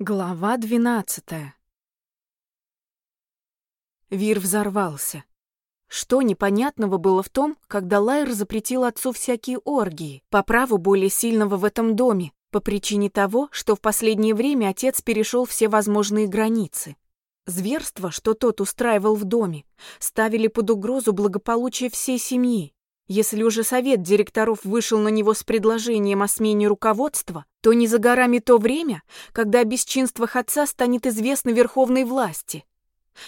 Глава двенадцатая. Вир взорвался. Что непонятного было в том, когда Лайер запретил отцу всякие оргии, по праву более сильного в этом доме, по причине того, что в последнее время отец перешел все возможные границы. Зверства, что тот устраивал в доме, ставили под угрозу благополучие всей семьи, если уже совет директоров вышел на него с предложением о смене руководства, то не за горами то время, когда о бесчинствах отца станет известно верховной власти.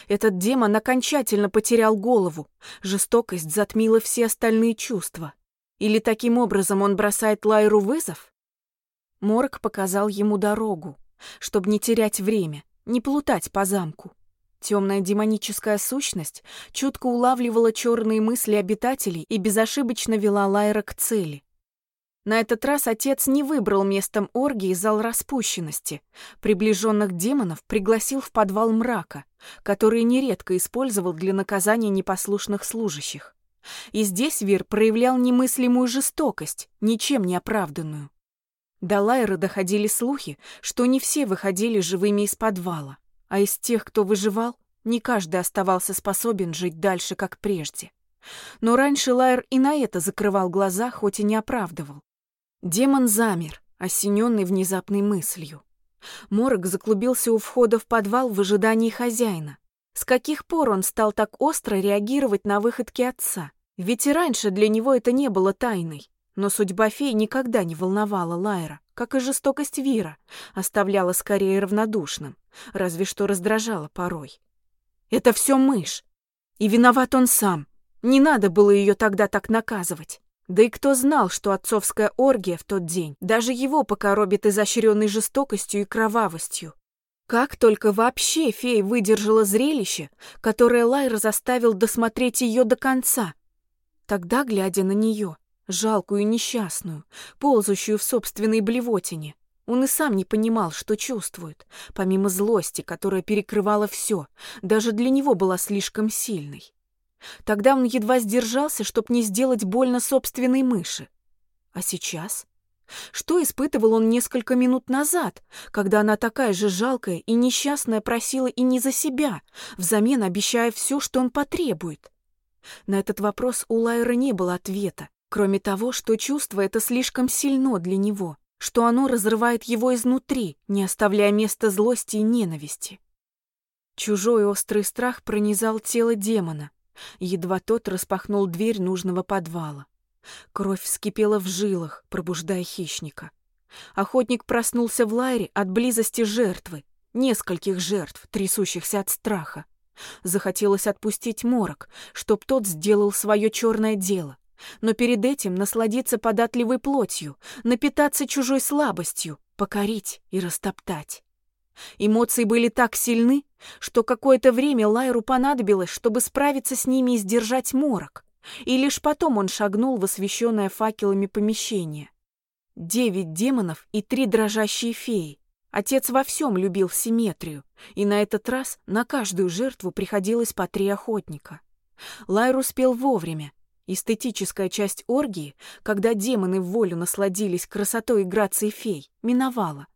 Этот демон окончательно потерял голову, жестокость затмила все остальные чувства. Или таким образом он бросает Лайру вызов? Морг показал ему дорогу, чтобы не терять время, не плутать по замку. Темная демоническая сущность чутко улавливала черные мысли обитателей и безошибочно вела Лайра к цели. На этот раз отец не выбрал местом оргии зал распущенности. Приближенных демонов пригласил в подвал мрака, который нередко использовал для наказания непослушных служащих. И здесь Вир проявлял немыслимую жестокость, ничем не оправданную. До Лайры доходили слухи, что не все выходили живыми из подвала. А из тех, кто выживал, не каждый оставался способен жить дальше, как прежде. Но раньше Лайер и на это закрывал глаза, хоть и не оправдывал. Демон замер, осененный внезапной мыслью. Морок заклубился у входа в подвал в ожидании хозяина. С каких пор он стал так остро реагировать на выходки отца? Ведь и раньше для него это не было тайной. Но судьба фей никогда не волновала Лайера, как и жестокость Вира, оставляла скорее равнодушным, разве что раздражала порой. Это все мышь. И виноват он сам. Не надо было ее тогда так наказывать. Да и кто знал, что отцовская оргия в тот день даже его покоробит изощренной жестокостью и кровавостью. Как только вообще фея выдержала зрелище, которое Лайра заставил досмотреть ее до конца. Тогда, глядя на нее, жалкую несчастную, ползущую в собственной блевотине. Он и сам не понимал, что чувствует, помимо злости, которая перекрывала все, даже для него была слишком сильной. Тогда он едва сдержался, чтобы не сделать больно собственной мыши. А сейчас? Что испытывал он несколько минут назад, когда она такая же жалкая и несчастная просила и не за себя, взамен обещая все, что он потребует? На этот вопрос у Лайра не было ответа, Кроме того, что чувство это слишком сильно для него, что оно разрывает его изнутри, не оставляя места злости и ненависти. Чужой острый страх пронизал тело демона. Едва тот распахнул дверь нужного подвала. Кровь вскипела в жилах, пробуждая хищника. Охотник проснулся в лайре от близости жертвы, нескольких жертв, трясущихся от страха. Захотелось отпустить морок, чтоб тот сделал свое черное дело, но перед этим насладиться податливой плотью, напитаться чужой слабостью, покорить и растоптать. Эмоции были так сильны, что какое-то время Лайру понадобилось, чтобы справиться с ними и сдержать морок, и лишь потом он шагнул в освещенное факелами помещение. Девять демонов и три дрожащие феи. Отец во всем любил симметрию, и на этот раз на каждую жертву приходилось по три охотника. Лайр успел вовремя, Эстетическая часть оргии, когда демоны в волю насладились красотой и грацией фей, миновала.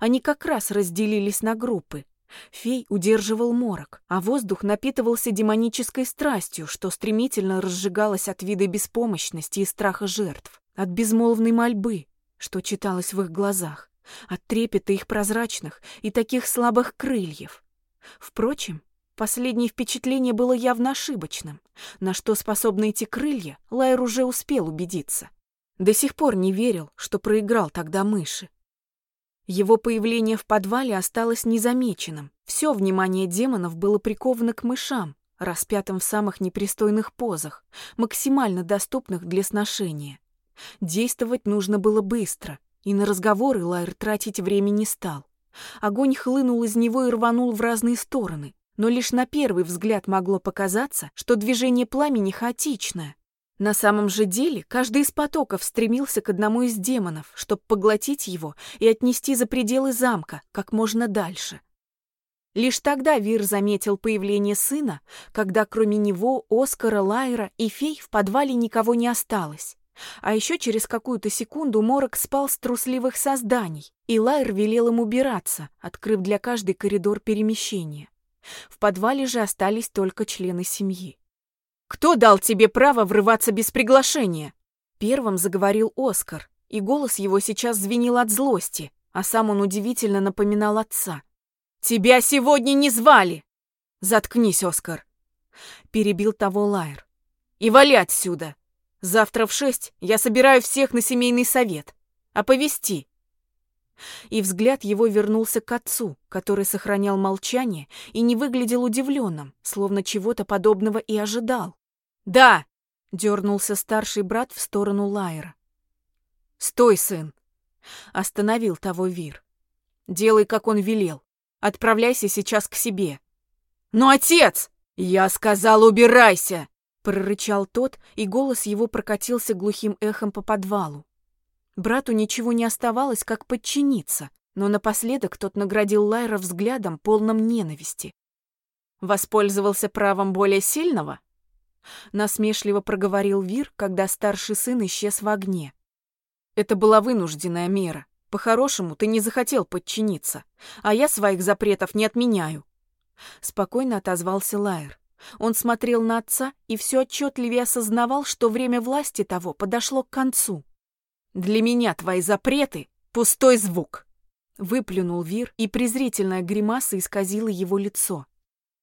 Они как раз разделились на группы. Фей удерживал морок, а воздух напитывался демонической страстью, что стремительно разжигалось от вида беспомощности и страха жертв, от безмолвной мольбы, что читалось в их глазах, от трепета их прозрачных и таких слабых крыльев. Впрочем, Последнее впечатление было явно ошибочным. На что способны эти крылья, Лайер уже успел убедиться. До сих пор не верил, что проиграл тогда мыши. Его появление в подвале осталось незамеченным. Все внимание демонов было приковано к мышам, распятым в самых непристойных позах, максимально доступных для сношения. Действовать нужно было быстро, и на разговоры Лайер тратить время не стал. Огонь хлынул из него и рванул в разные стороны но лишь на первый взгляд могло показаться, что движение пламени хаотичное. На самом же деле каждый из потоков стремился к одному из демонов, чтобы поглотить его и отнести за пределы замка как можно дальше. Лишь тогда Вир заметил появление сына, когда кроме него, Оскара, Лайра и фей в подвале никого не осталось. А еще через какую-то секунду Морок спал с трусливых созданий, и Лайер велел им убираться, открыв для каждой коридор перемещения. В подвале же остались только члены семьи. «Кто дал тебе право врываться без приглашения?» Первым заговорил Оскар, и голос его сейчас звенел от злости, а сам он удивительно напоминал отца. «Тебя сегодня не звали!» «Заткнись, Оскар!» Перебил того Лайер. «И вали отсюда! Завтра в шесть я собираю всех на семейный совет. Оповести!» И взгляд его вернулся к отцу, который сохранял молчание и не выглядел удивленным, словно чего-то подобного и ожидал. «Да!» — дернулся старший брат в сторону Лайера. «Стой, сын!» — остановил того Вир. «Делай, как он велел. Отправляйся сейчас к себе». «Но отец!» «Я сказал, убирайся!» — прорычал тот, и голос его прокатился глухим эхом по подвалу. Брату ничего не оставалось, как подчиниться, но напоследок тот наградил Лайра взглядом, полным ненависти. «Воспользовался правом более сильного?» Насмешливо проговорил Вир, когда старший сын исчез в огне. «Это была вынужденная мера. По-хорошему, ты не захотел подчиниться, а я своих запретов не отменяю. Спокойно отозвался Лайер. Он смотрел на отца и все отчетливее осознавал, что время власти того подошло к концу. «Для меня твои запреты — пустой звук!» Выплюнул Вир, и презрительная гримаса исказила его лицо.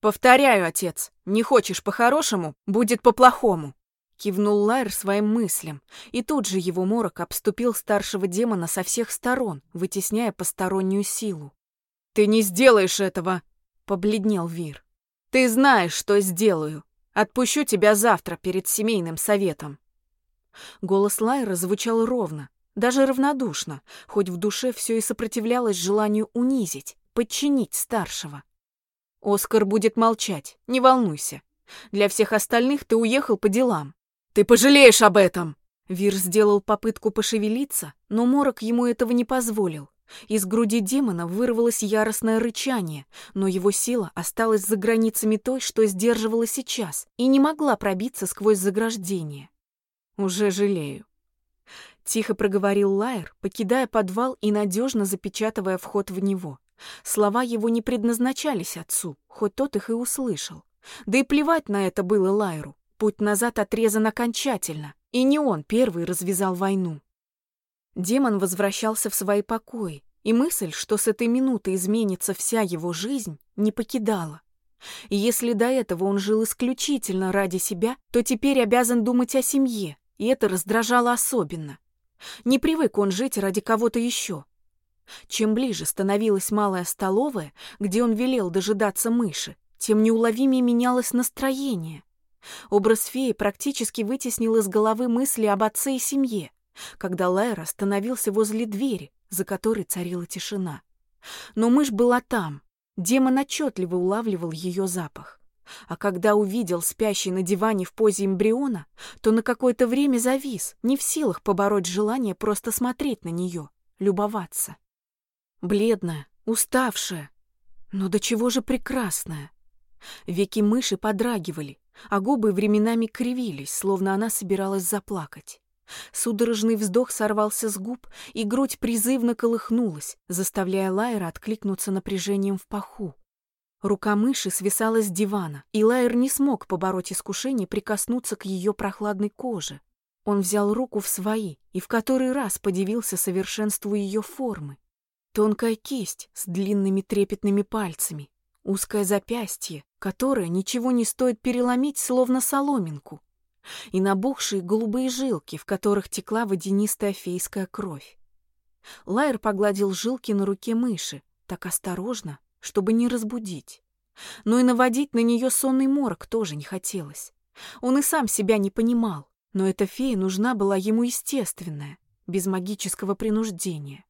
«Повторяю, отец, не хочешь по-хорошему, будет по-плохому!» Кивнул Лайер своим мыслям, и тут же его морок обступил старшего демона со всех сторон, вытесняя постороннюю силу. «Ты не сделаешь этого!» — побледнел Вир. «Ты знаешь, что сделаю. Отпущу тебя завтра перед семейным советом». Голос Лайера звучал ровно, даже равнодушно, хоть в душе все и сопротивлялось желанию унизить, подчинить старшего. «Оскар будет молчать, не волнуйся. Для всех остальных ты уехал по делам. «Ты пожалеешь об этом!» Вир сделал попытку пошевелиться, но Морок ему этого не позволил. Из груди демона вырвалось яростное рычание, но его сила осталась за границами той, что сдерживала сейчас, и не могла пробиться сквозь заграждение. «Уже жалею», — тихо проговорил Лайер, покидая подвал и надежно запечатывая вход в него. Слова его не предназначались отцу, хоть тот их и услышал. Да и плевать на это было Лайеру. Путь назад отрезан окончательно, и не он первый развязал войну. Демон возвращался в свои покои, и мысль, что с этой минуты изменится вся его жизнь, не покидала. И если до этого он жил исключительно ради себя, то теперь обязан думать о семье, и это раздражало особенно. Не привык он жить ради кого-то еще. Чем ближе становилась малая столовая, где он велел дожидаться мыши, тем неуловимее менялось настроение. Образ феи практически вытеснил из головы мысли об отце и семье, когда Лайер остановился возле двери, за которой царила тишина. Но мышь была там. Демон отчетливо улавливал ее запах. А когда увидел спящий на диване в позе эмбриона, то на какое-то время завис, не в силах побороть желание просто смотреть на нее, любоваться. Бледная, уставшая, но до чего же прекрасная. Веки мыши подрагивали, а губы временами кривились, словно она собиралась заплакать. Судорожный вздох сорвался с губ, и грудь призывно колыхнулась, заставляя Лайера откликнуться напряжением в паху. Рука мыши свисала с дивана, и Лайер не смог побороть искушение прикоснуться к ее прохладной коже. Он взял руку в свои и в который раз подивился совершенству ее формы. Тонкая кисть с длинными трепетными пальцами, узкое запястье, которое ничего не стоит переломить, словно соломинку, и набухшие голубые жилки, в которых текла водянистая фейская кровь. Лайер погладил жилки на руке мыши, так осторожно, чтобы не разбудить. Но и наводить на нее сонный морок тоже не хотелось. Он и сам себя не понимал, но эта фея нужна была ему естественная, без магического принуждения.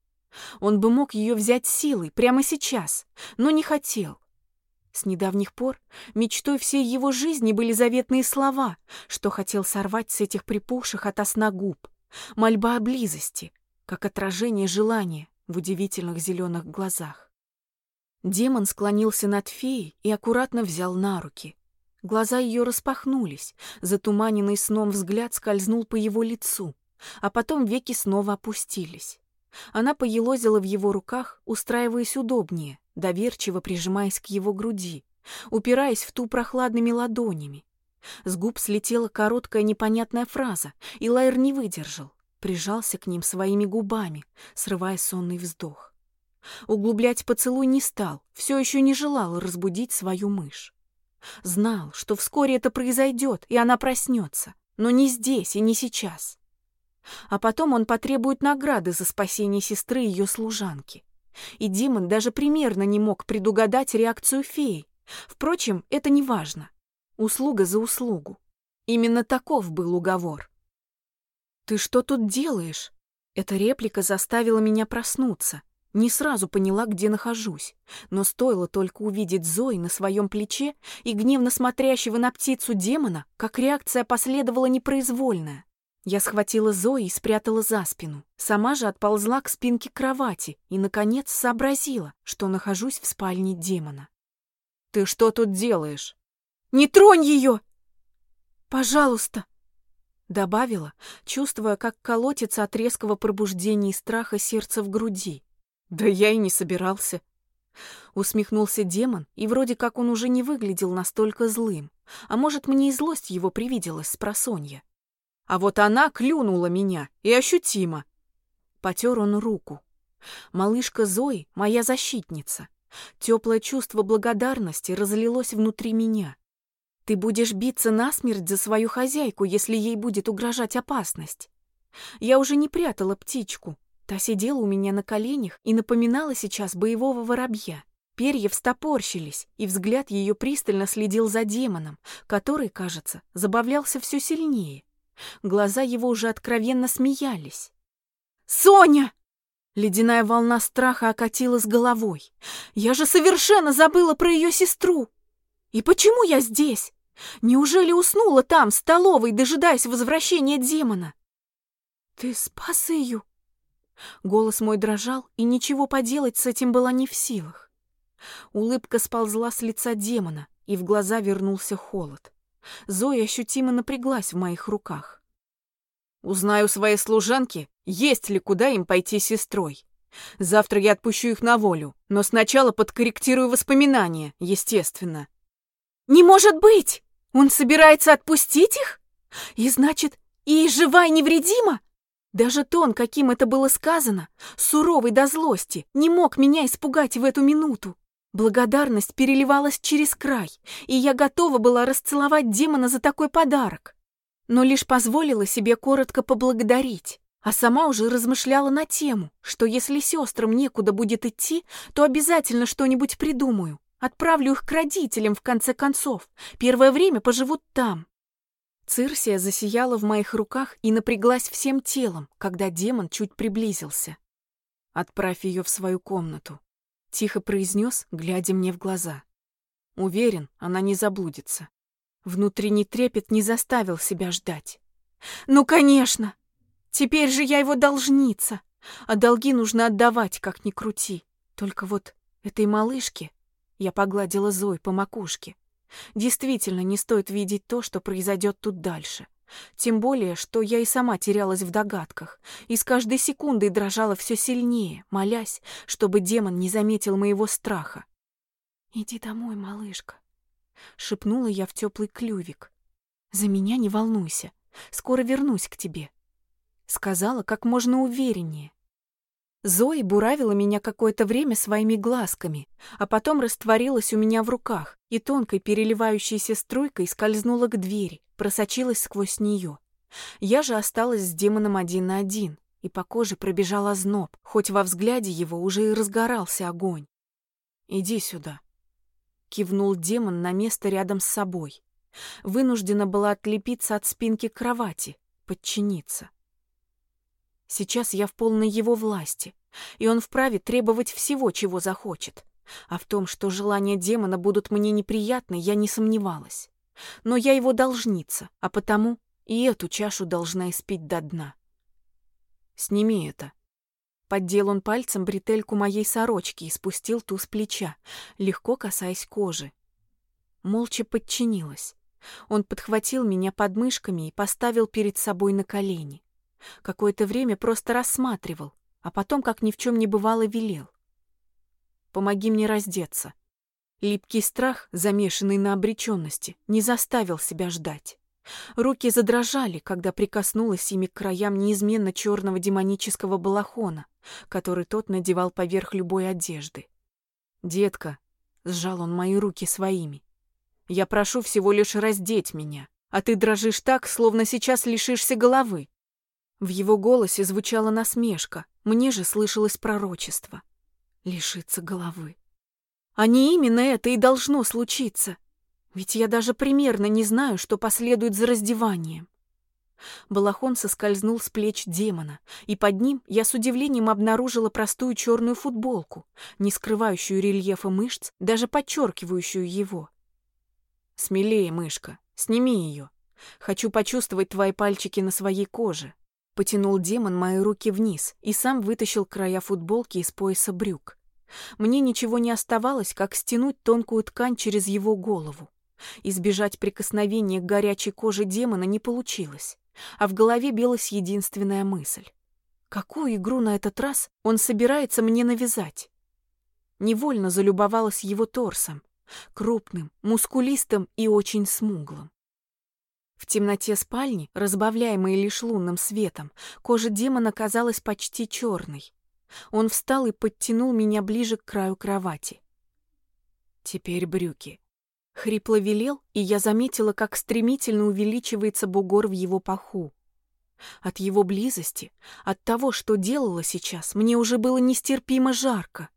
Он бы мог ее взять силой прямо сейчас, но не хотел. С недавних пор мечтой всей его жизни были заветные слова, что хотел сорвать с этих припухших от сна губ. Мольба о близости, как отражение желания в удивительных зеленых глазах. Демон склонился над феей и аккуратно взял на руки. Глаза ее распахнулись, затуманенный сном взгляд скользнул по его лицу, а потом веки снова опустились. Она поелозила в его руках, устраиваясь удобнее, доверчиво прижимаясь к его груди, упираясь в ту прохладными ладонями. С губ слетела короткая непонятная фраза, и Лайер не выдержал, прижался к ним своими губами, срывая сонный вздох. Углублять поцелуй не стал, все еще не желал разбудить свою мышь. Знал, что вскоре это произойдет, и она проснется, но не здесь и не сейчас. А потом он потребует награды за спасение сестры и ее служанки. И Димон даже примерно не мог предугадать реакцию феи. Впрочем, это не важно. Услуга за услугу. Именно таков был уговор. «Ты что тут делаешь?» Эта реплика заставила меня проснуться. Не сразу поняла, где нахожусь, но стоило только увидеть Зои на своем плече и гневно смотрящего на птицу демона, как реакция последовала непроизвольная. Я схватила Зои и спрятала за спину. Сама же отползла к спинке кровати и, наконец, сообразила, что нахожусь в спальне демона. «Ты что тут делаешь?» «Не тронь ее!» «Пожалуйста!» Добавила, чувствуя, как колотится от резкого пробуждения и страха сердце в груди. «Да я и не собирался!» Усмехнулся демон, и вроде как он уже не выглядел настолько злым. А может, мне и злость его привиделась с просонья. А вот она клюнула меня, и ощутимо. Потер он руку. Малышка Зои — моя защитница. Теплое чувство благодарности разлилось внутри меня. Ты будешь биться насмерть за свою хозяйку, если ей будет угрожать опасность. Я уже не прятала птичку. Та сидела у меня на коленях и напоминала сейчас боевого воробья. Перья встопорщились, и взгляд ее пристально следил за демоном, который, кажется, забавлялся все сильнее. Глаза его уже откровенно смеялись. «Соня!» Ледяная волна страха окатила с головой. «Я же совершенно забыла про ее сестру! И почему я здесь? Неужели уснула там, в столовой, дожидаясь возвращения демона?» «Ты спас ее?» Голос мой дрожал, и ничего поделать с этим была не в силах. Улыбка сползла с лица демона, и в глаза вернулся холод. Зоя ощутимо напряглась в моих руках. «Узнаю своей служанки, есть ли куда им пойти с сестрой. Завтра я отпущу их на волю, но сначала подкорректирую воспоминания, естественно». «Не может быть! Он собирается отпустить их? И значит, и жива и невредима?» Даже тон, каким это было сказано, суровый до злости, не мог меня испугать в эту минуту. Благодарность переливалась через край, и я готова была расцеловать демона за такой подарок. Но лишь позволила себе коротко поблагодарить, а сама уже размышляла на тему, что если сестрам некуда будет идти, то обязательно что-нибудь придумаю. Отправлю их к родителям, в конце концов. Первое время поживут там. Цирсия засияла в моих руках и напряглась всем телом, когда демон чуть приблизился. «Отправь ее в свою комнату», Тихо произнес, глядя мне в глаза. Уверен, она не заблудится. Внутренний трепет не заставил себя ждать. «Ну, конечно! Теперь же я его должница, а долги нужно отдавать, как ни крути. Только вот этой малышке...» Я погладила Зой по макушке. Действительно, не стоит видеть то, что произойдет тут дальше. Тем более, что я и сама терялась в догадках, и с каждой секундой дрожала все сильнее, молясь, чтобы демон не заметил моего страха. «Иди домой, малышка», — шепнула я в теплый клювик. «За меня не волнуйся, скоро вернусь к тебе», — сказала как можно увереннее. Зои буравила меня какое-то время своими глазками, а потом растворилась у меня в руках и тонкой переливающейся струйкой скользнула к двери, просочилась сквозь нее. Я же осталась с демоном один на один, и по коже пробежал озноб, хоть во взгляде его уже и разгорался огонь. «Иди сюда», — кивнул демон на место рядом с собой. Вынуждена была отлепиться от спинки кровати, подчиниться. Сейчас я в полной его власти, и он вправе требовать всего, чего захочет. А в том, что желания демона будут мне неприятны, я не сомневалась. Но я его должница, а потому и эту чашу должна испить до дна. Сними это. Поддел он пальцем бретельку моей сорочки и спустил ту с плеча, легко касаясь кожи. Молча подчинилась. Он подхватил меня под мышками и поставил перед собой на колени. Какое-то время просто рассматривал, а потом, как ни в чем не бывало, велел. «Помоги мне раздеться». Липкий страх, замешанный на обреченности, не заставил себя ждать. Руки задрожали, когда прикоснулась ими к краям неизменно черного демонического балахона, который тот надевал поверх любой одежды. «Детка», — сжал он мои руки своими, — «я прошу всего лишь раздеть меня, а ты дрожишь так, словно сейчас лишишься головы». В его голосе звучала насмешка, мне же слышалось пророчество. Лишиться головы. А не именно это и должно случиться. Ведь я даже примерно не знаю, что последует за раздеванием. Балахон соскользнул с плеч демона, и под ним я с удивлением обнаружила простую черную футболку, не скрывающую рельефа мышц, даже подчеркивающую его. «Смелее, мышка, сними ее. Хочу почувствовать твои пальчики на своей коже». Потянул демон мои руки вниз и сам вытащил края футболки из пояса брюк. Мне ничего не оставалось, как стянуть тонкую ткань через его голову. Избежать прикосновения к горячей коже демона не получилось, а в голове билась единственная мысль. Какую игру на этот раз он собирается мне навязать? Невольно залюбовалась его торсом, крупным, мускулистым и очень смуглым. В темноте спальни, разбавляемой лишь лунным светом, кожа демона казалась почти черной. Он встал и подтянул меня ближе к краю кровати. Теперь брюки. Хрипло велел, и я заметила, как стремительно увеличивается бугор в его паху. От его близости, от того, что делала сейчас, мне уже было нестерпимо жарко.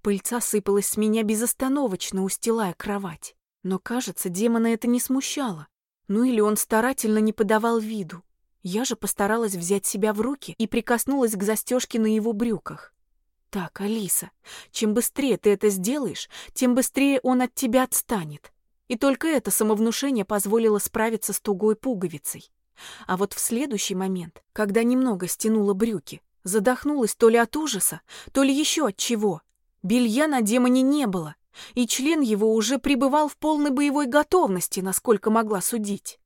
Пыльца сыпалась с меня безостановочно, устилая кровать. Но, кажется, демона это не смущало. Ну или он старательно не подавал виду. Я же постаралась взять себя в руки и прикоснулась к застежке на его брюках. Так, Алиса, чем быстрее ты это сделаешь, тем быстрее он от тебя отстанет. И только это самовнушение позволило справиться с тугой пуговицей. А вот в следующий момент, когда немного стянула брюки, задохнулась то ли от ужаса, то ли еще от чего. Белья на демоне не было, и член его уже пребывал в полной боевой готовности, насколько могла судить.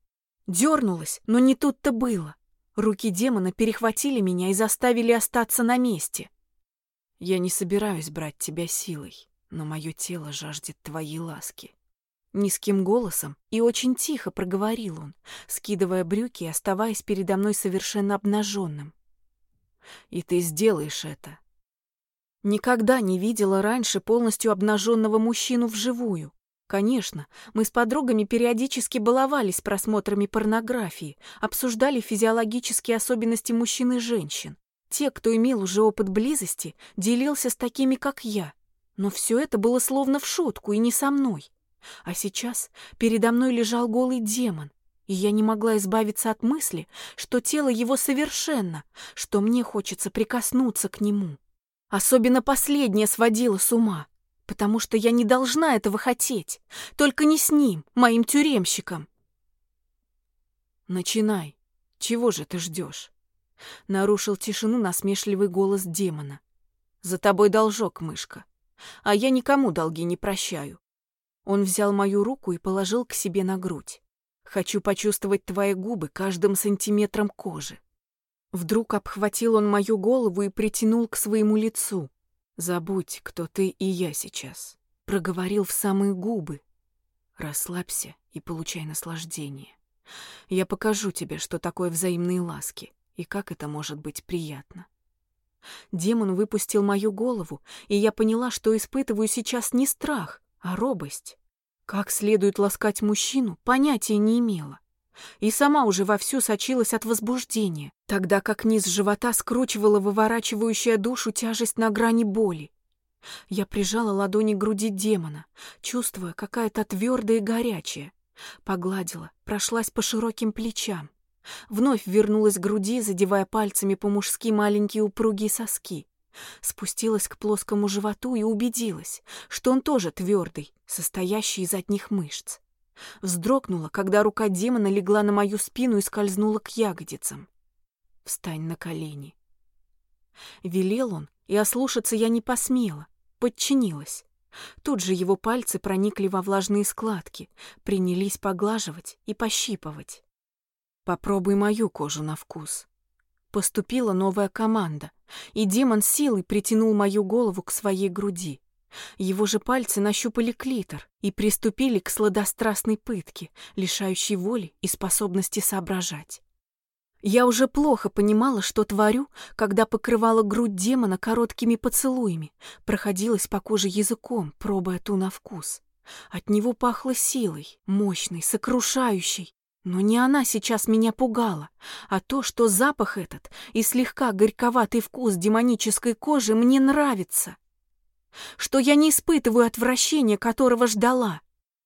Дернулась, но не тут-то было. Руки демона перехватили меня и заставили остаться на месте. Я не собираюсь брать тебя силой, но мое тело жаждет твоей ласки. Низким голосом и очень тихо проговорил он, скидывая брюки и оставаясь передо мной совершенно обнаженным. И ты сделаешь это. Никогда не видела раньше полностью обнаженного мужчину вживую. Конечно, мы с подругами периодически баловались просмотрами порнографии, обсуждали физиологические особенности мужчин и женщин. Те, кто имел уже опыт близости, делился с такими, как я. Но все это было словно в шутку и не со мной. А сейчас передо мной лежал голый демон, и я не могла избавиться от мысли, что тело его совершенно, что мне хочется прикоснуться к нему. Особенно последнее сводило с ума потому что я не должна этого хотеть, только не с ним, моим тюремщиком. Начинай. Чего же ты ждешь? Нарушил тишину насмешливый голос демона. За тобой должок, мышка, а я никому долги не прощаю. Он взял мою руку и положил к себе на грудь. Хочу почувствовать твои губы каждым сантиметром кожи. Вдруг обхватил он мою голову и притянул к своему лицу. Забудь, кто ты и я сейчас. Проговорил в самые губы. Расслабься и получай наслаждение. Я покажу тебе, что такое взаимные ласки и как это может быть приятно. Демон выпустил мою голову, и я поняла, что испытываю сейчас не страх, а робость. Как следует ласкать мужчину, понятия не имела и сама уже вовсю сочилась от возбуждения, тогда как низ живота скручивала выворачивающая душу тяжесть на грани боли. Я прижала ладони к груди демона, чувствуя, какая то твердая и горячая. Погладила, прошлась по широким плечам. Вновь вернулась к груди, задевая пальцами по-мужски маленькие упругие соски. Спустилась к плоскому животу и убедилась, что он тоже твердый, состоящий из одних мышц. Вздрогнула, когда рука демона легла на мою спину и скользнула к ягодицам. «Встань на колени». Велел он, и ослушаться я не посмела, подчинилась. Тут же его пальцы проникли во влажные складки, принялись поглаживать и пощипывать. «Попробуй мою кожу на вкус». Поступила новая команда, и демон силой притянул мою голову к своей груди. Его же пальцы нащупали клитор и приступили к сладострастной пытке, лишающей воли и способности соображать. Я уже плохо понимала, что творю, когда покрывала грудь демона короткими поцелуями, проходилась по коже языком, пробуя ту на вкус. От него пахло силой, мощной, сокрушающей. Но не она сейчас меня пугала, а то, что запах этот и слегка горьковатый вкус демонической кожи мне нравится. Что я не испытываю отвращения, которого ждала.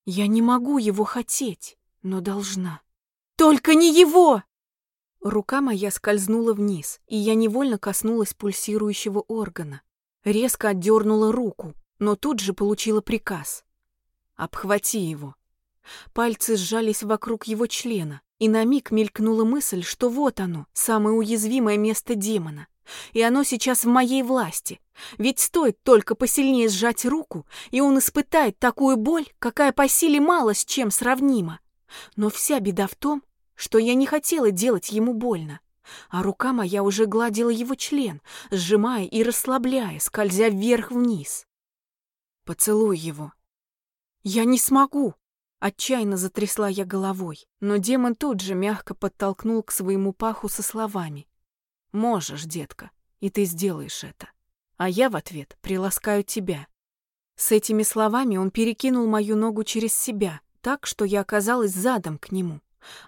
Я не могу его хотеть, но должна. Только не его! Рука моя скользнула вниз, и я невольно коснулась пульсирующего органа. Резко отдернула руку, но тут же получила приказ. «Обхвати его». Пальцы сжались вокруг его члена, и на миг мелькнула мысль, что вот оно, самое уязвимое место демона. И оно сейчас в моей власти. Ведь стоит только посильнее сжать руку, и он испытает такую боль, какая по силе мало с чем сравнима. Но вся беда в том, что я не хотела делать ему больно, а рука моя уже гладила его член, сжимая и расслабляя, скользя вверх-вниз. «Поцелуй его». «Я не смогу!» Отчаянно затрясла я головой, но демон тут же мягко подтолкнул к своему паху со словами. «Можешь, детка, и ты сделаешь это. А я в ответ приласкаю тебя». С этими словами он перекинул мою ногу через себя, так, что я оказалась задом к нему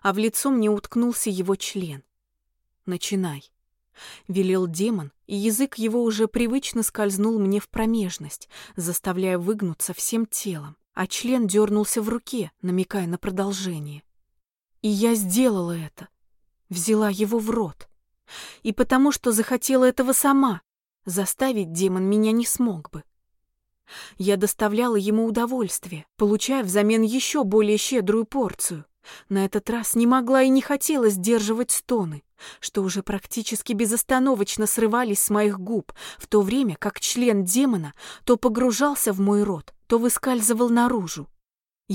а в лицо мне уткнулся его член. «Начинай», — велел демон, и язык его уже привычно скользнул мне в промежность, заставляя выгнуться всем телом, а член дернулся в руке, намекая на продолжение. И я сделала это, взяла его в рот. И потому что захотела этого сама, заставить демон меня не смог бы. Я доставляла ему удовольствие, получая взамен еще более щедрую порцию. На этот раз не могла и не хотела сдерживать стоны, что уже практически безостановочно срывались с моих губ, в то время как член демона то погружался в мой рот, то выскальзывал наружу.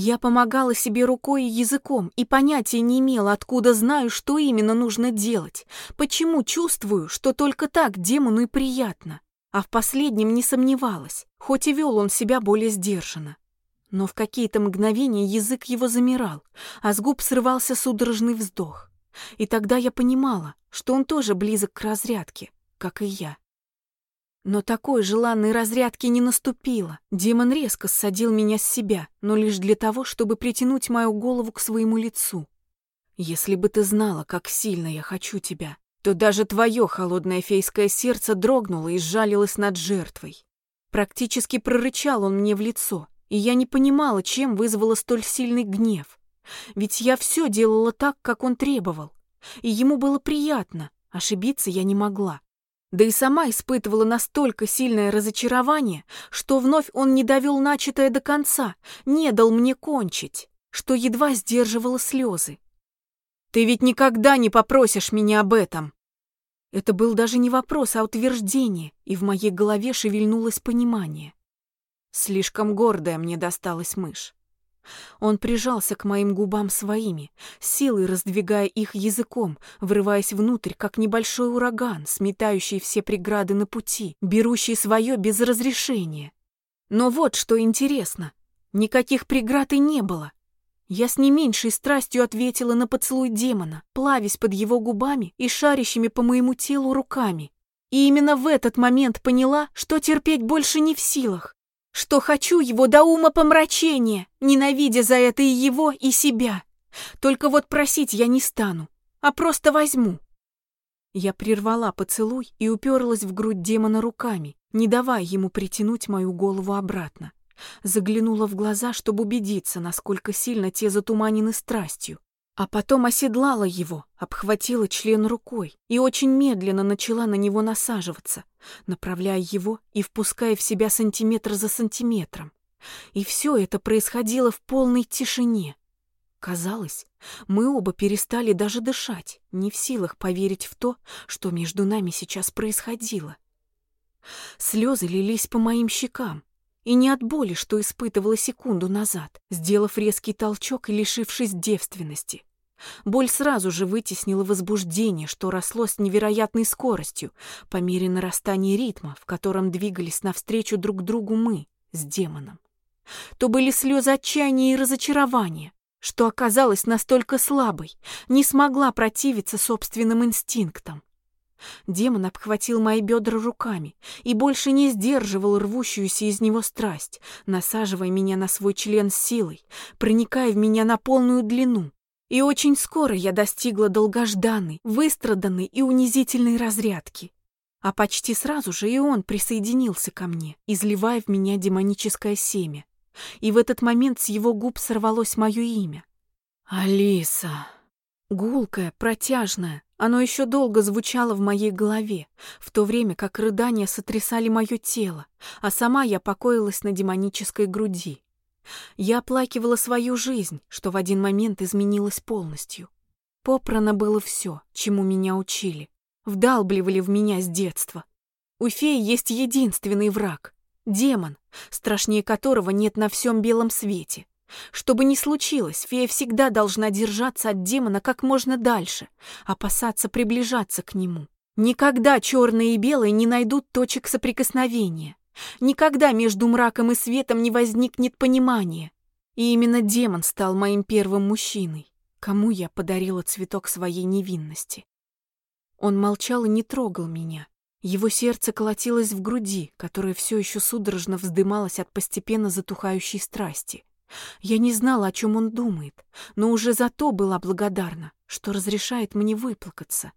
Я помогала себе рукой и языком и понятия не имела, откуда знаю, что именно нужно делать, почему чувствую, что только так демону и приятно. А в последнем не сомневалась, хоть и вел он себя более сдержанно. Но в какие-то мгновения язык его замирал, а с губ срывался судорожный вздох. И тогда я понимала, что он тоже близок к разрядке, как и я. Но такой желанной разрядки не наступило. Демон резко ссадил меня с себя, но лишь для того, чтобы притянуть мою голову к своему лицу. «Если бы ты знала, как сильно я хочу тебя, то даже твое холодное фейское сердце дрогнуло и сжалилось над жертвой». Практически прорычал он мне в лицо, и я не понимала, чем вызвало столь сильный гнев. Ведь я все делала так, как он требовал. И ему было приятно, ошибиться я не могла. Да и сама испытывала настолько сильное разочарование, что вновь он не довел начатое до конца, не дал мне кончить, что едва сдерживала слезы. «Ты ведь никогда не попросишь меня об этом!» Это был даже не вопрос, а утверждение, и в моей голове шевельнулось понимание. Слишком гордая мне досталась мышь. Он прижался к моим губам своими, силой раздвигая их языком, врываясь внутрь, как небольшой ураган, сметающий все преграды на пути, берущий свое без разрешения. Но вот что интересно. Никаких преград и не было. Я с не меньшей страстью ответила на поцелуй демона, плавясь под его губами и шарящими по моему телу руками. И именно в этот момент поняла, что терпеть больше не в силах что хочу его до ума помрачения, ненавидя за это и его, и себя. Только вот просить я не стану, а просто возьму. Я прервала поцелуй и уперлась в грудь демона руками, не давая ему притянуть мою голову обратно. Заглянула в глаза, чтобы убедиться, насколько сильно те затуманены страстью. А потом оседлала его, обхватила член рукой и очень медленно начала на него насаживаться, направляя его и впуская в себя сантиметр за сантиметром. И все это происходило в полной тишине. Казалось, мы оба перестали даже дышать, не в силах поверить в то, что между нами сейчас происходило. Слезы лились по моим щекам, и не от боли, что испытывала секунду назад, сделав резкий толчок и лишившись девственности. Боль сразу же вытеснила возбуждение, что росло с невероятной скоростью по мере нарастания ритма, в котором двигались навстречу друг другу мы с демоном. То были слезы отчаяния и разочарования, что оказалась настолько слабой, не смогла противиться собственным инстинктам. Демон обхватил мои бедра руками и больше не сдерживал рвущуюся из него страсть, насаживая меня на свой член силой, проникая в меня на полную длину. И очень скоро я достигла долгожданной, выстраданной и унизительной разрядки. А почти сразу же и он присоединился ко мне, изливая в меня демоническое семя. И в этот момент с его губ сорвалось мое имя. «Алиса!» Гулкое, протяжное, оно еще долго звучало в моей голове, в то время как рыдания сотрясали мое тело, а сама я покоилась на демонической груди. Я оплакивала свою жизнь, что в один момент изменилась полностью. Попрано было все, чему меня учили. Вдалбливали в меня с детства. У феи есть единственный враг — демон, страшнее которого нет на всем белом свете. Что бы ни случилось, фея всегда должна держаться от демона как можно дальше, опасаться приближаться к нему. Никогда черные и белые не найдут точек соприкосновения. Никогда между мраком и светом не возникнет понимания. И именно демон стал моим первым мужчиной, кому я подарила цветок своей невинности. Он молчал и не трогал меня. Его сердце колотилось в груди, которая все еще судорожно вздымалась от постепенно затухающей страсти. Я не знала, о чем он думает, но уже за то была благодарна, что разрешает мне выплакаться.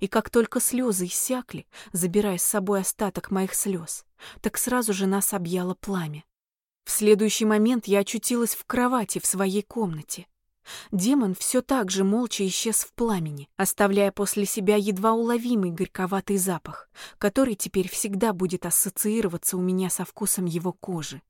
И как только слезы иссякли, забирая с собой остаток моих слез, так сразу же нас объяло пламя. В следующий момент я очутилась в кровати в своей комнате. Демон все так же молча исчез в пламени, оставляя после себя едва уловимый горьковатый запах, который теперь всегда будет ассоциироваться у меня со вкусом его кожи.